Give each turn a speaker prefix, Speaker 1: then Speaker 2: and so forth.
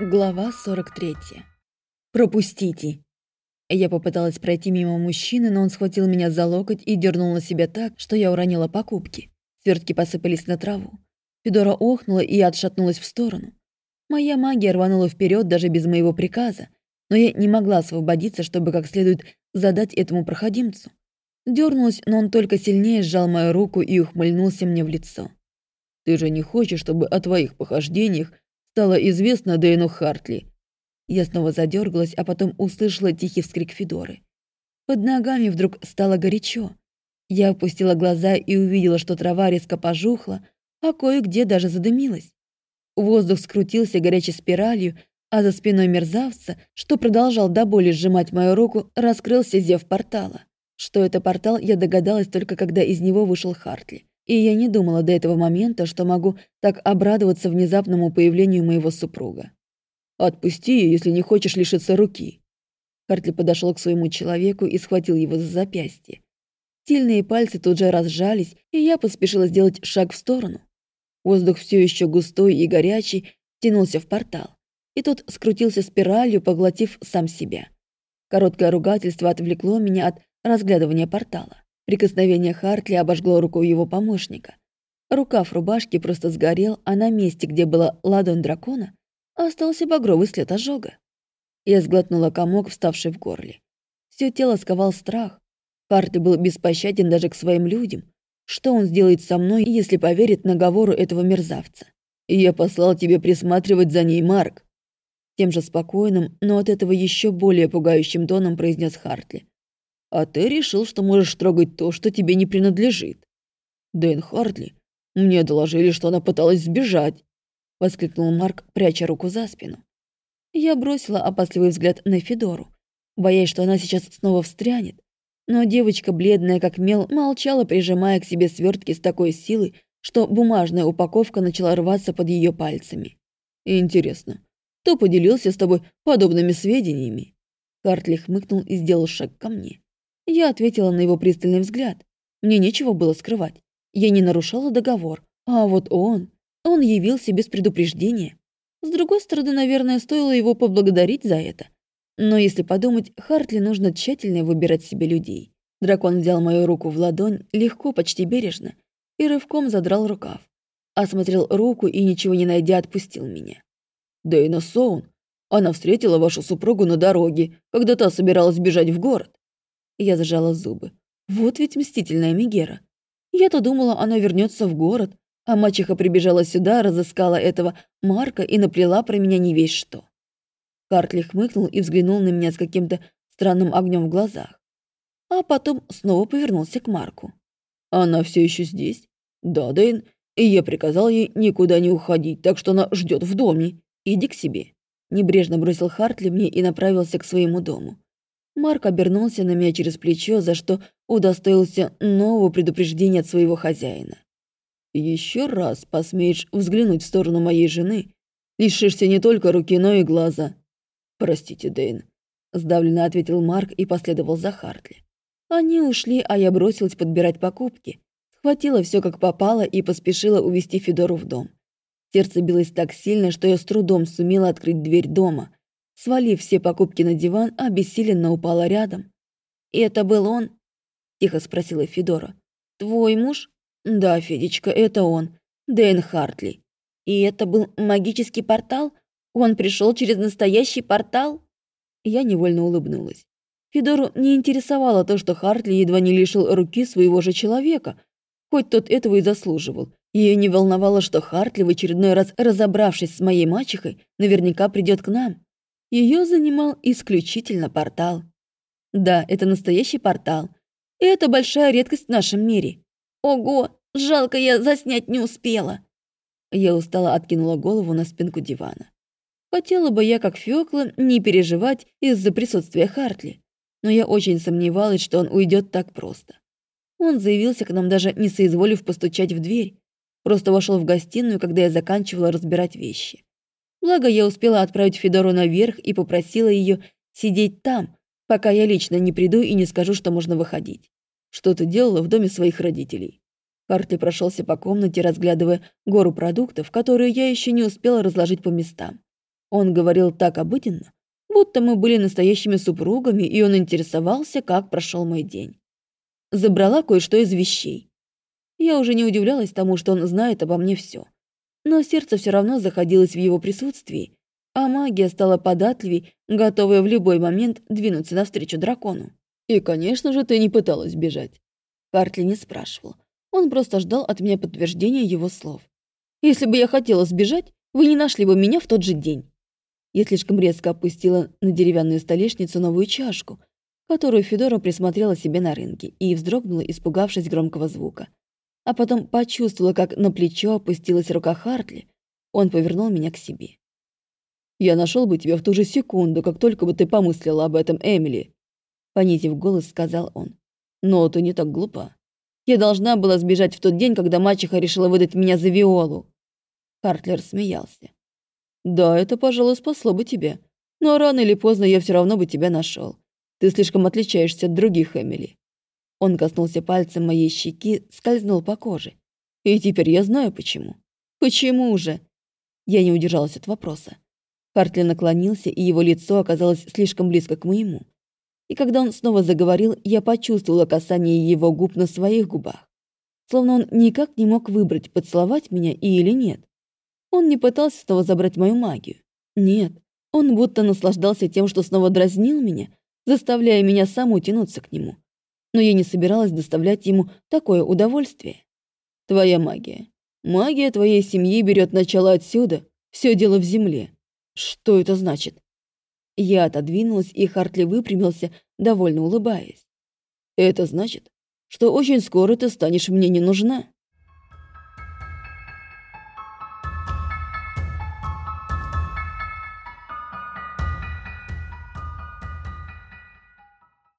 Speaker 1: Глава 43. «Пропустите!» Я попыталась пройти мимо мужчины, но он схватил меня за локоть и дернул на себя так, что я уронила покупки. Свертки посыпались на траву. Федора охнула и отшатнулась в сторону. Моя магия рванула вперед даже без моего приказа, но я не могла освободиться, чтобы как следует задать этому проходимцу. Дернулась, но он только сильнее сжал мою руку и ухмыльнулся мне в лицо.
Speaker 2: «Ты же не хочешь, чтобы о твоих похождениях стало известно Дэйну Хартли.
Speaker 1: Я снова задергалась, а потом услышала тихий вскрик Федоры. Под ногами вдруг стало горячо. Я опустила глаза и увидела, что трава резко пожухла, а кое-где даже задымилась. Воздух скрутился горячей спиралью, а за спиной мерзавца, что продолжал до боли сжимать мою руку, раскрылся зев портала. Что это портал, я догадалась только когда из него вышел Хартли и я не думала до этого момента, что могу так обрадоваться внезапному появлению моего супруга.
Speaker 2: «Отпусти ее, если не хочешь лишиться руки».
Speaker 1: Хартли подошел к своему человеку и схватил его за запястье. Сильные пальцы тут же разжались, и я поспешила сделать шаг в сторону. Воздух все еще густой и горячий тянулся в портал, и тот скрутился спиралью, поглотив сам себя. Короткое ругательство отвлекло меня от разглядывания портала. Прикосновение Хартли обожгло руку его помощника. Рукав рубашки просто сгорел, а на месте, где была ладонь дракона, остался багровый след ожога. Я сглотнула комок, вставший в горле. Все тело сковал страх. Хартли был беспощаден даже к своим людям. Что он сделает со мной, если поверит наговору этого мерзавца?
Speaker 2: «Я послал тебе присматривать за ней, Марк»,
Speaker 1: тем же спокойным, но от этого еще более пугающим тоном произнес Хартли.
Speaker 2: А ты решил, что можешь трогать то, что тебе не принадлежит. Дэн Хартли, мне доложили, что она пыталась сбежать,
Speaker 1: воскликнул Марк, пряча руку за спину. Я бросила опасливый взгляд на Федору, боясь, что она сейчас снова встрянет. Но девочка, бледная как мел, молчала, прижимая к себе свертки с такой силой, что бумажная упаковка начала рваться под ее пальцами.
Speaker 2: «Интересно, кто поделился с тобой подобными сведениями?»
Speaker 1: Хартли хмыкнул и сделал шаг ко мне. Я ответила на его пристальный взгляд. Мне нечего было скрывать. Я не нарушала договор. А вот он... Он явился без предупреждения. С другой стороны, наверное, стоило его поблагодарить за это. Но если подумать, Хартли нужно тщательно выбирать себе людей. Дракон взял мою руку в ладонь, легко, почти бережно, и рывком задрал рукав. Осмотрел руку и, ничего не найдя, отпустил меня.
Speaker 2: «Дэйна Соун, она встретила вашу супругу на дороге, когда та собиралась бежать в город.
Speaker 1: Я зажала зубы. Вот ведь мстительная Мегера. Я-то думала, она вернется в город, а мачеха прибежала сюда, разыскала этого Марка и наплела про меня не весь что. Картли хмыкнул и взглянул на меня с каким-то странным огнем в глазах. А потом снова повернулся к Марку.
Speaker 2: «Она все еще здесь?» «Да, Дэйн, и я приказал ей никуда не уходить, так что она ждет в доме. Иди к себе».
Speaker 1: Небрежно бросил Хартли мне и направился к своему дому. Марк обернулся на меня через плечо, за что удостоился нового предупреждения от своего хозяина.
Speaker 2: «Еще раз посмеешь взглянуть в сторону моей жены, лишишься не только руки, но и глаза». «Простите, Дэйн», — сдавленно ответил Марк и последовал за Хартли.
Speaker 1: Они ушли, а я бросилась подбирать покупки. Схватила все как попало и поспешила увести Федору в дом. Сердце билось так сильно, что я с трудом сумела открыть дверь дома — Свалив все покупки на диван, обессиленно упала рядом. «И это был он?» – тихо спросила Федора. «Твой муж?» «Да, Федечка, это он. Дэн Хартли. И это был магический портал? Он пришел через настоящий портал?» Я невольно улыбнулась. Федору не интересовало то, что Хартли едва не лишил руки своего же человека, хоть тот этого и заслуживал. Ее не волновало, что Хартли в очередной раз, разобравшись с моей мачехой, наверняка придет к нам. Ее занимал исключительно портал. Да, это настоящий портал. И это большая редкость в нашем мире. Ого, жалко, я заснять не успела. Я устало откинула голову на спинку дивана. Хотела бы я, как Фёкла, не переживать из-за присутствия Хартли, но я очень сомневалась, что он уйдет так просто. Он заявился к нам, даже не соизволив постучать в дверь, просто вошел в гостиную, когда я заканчивала разбирать вещи. Благо, я успела отправить Федору наверх и попросила ее сидеть там, пока я лично не приду и не скажу, что можно выходить. Что ты делала в доме своих родителей? Хартли прошелся по комнате, разглядывая гору продуктов, которые я еще не успела разложить по местам. Он говорил так обыденно, будто мы были настоящими супругами, и он интересовался, как прошел мой день. Забрала кое-что из вещей. Я уже не удивлялась тому, что он знает обо мне все. Но сердце все равно заходилось в его присутствии, а магия стала податливей, готовая в любой момент двинуться навстречу дракону. И, конечно же, ты не пыталась бежать. Картли не спрашивал. Он просто ждал от меня подтверждения его слов. Если бы я хотела сбежать, вы не нашли бы меня в тот же день. Я слишком резко опустила на деревянную столешницу новую чашку, которую Федора присмотрела себе на рынке, и вздрогнула, испугавшись громкого звука. А потом почувствовала, как на плечо опустилась рука Хартли. Он повернул меня к себе. «Я нашел бы тебя в ту же секунду, как только бы ты помыслила об этом, Эмили», понизив голос, сказал он. «Но ты не так глупа. Я должна была сбежать в тот день, когда мачеха решила выдать меня за Виолу». Хартлер смеялся. Да, это, пожалуй, спасло бы тебя. Но рано или поздно я все равно бы тебя нашел. Ты слишком отличаешься от других, Эмили. Он коснулся пальцем моей щеки, скользнул по коже. И теперь я знаю почему. Почему же? Я не удержалась от вопроса. Хартли наклонился, и его лицо оказалось слишком близко к моему. И когда он снова заговорил, я почувствовала касание его губ на своих губах. Словно он никак не мог выбрать, поцеловать меня или нет. Он не пытался снова забрать мою магию. Нет, он будто наслаждался тем, что снова дразнил меня, заставляя меня саму тянуться к нему. Но я не собиралась доставлять ему такое удовольствие. Твоя магия. Магия твоей семьи берет начало отсюда. Все дело в земле. Что это значит? Я отодвинулась, и Хартли выпрямился, довольно улыбаясь. Это значит, что очень скоро ты станешь мне не нужна.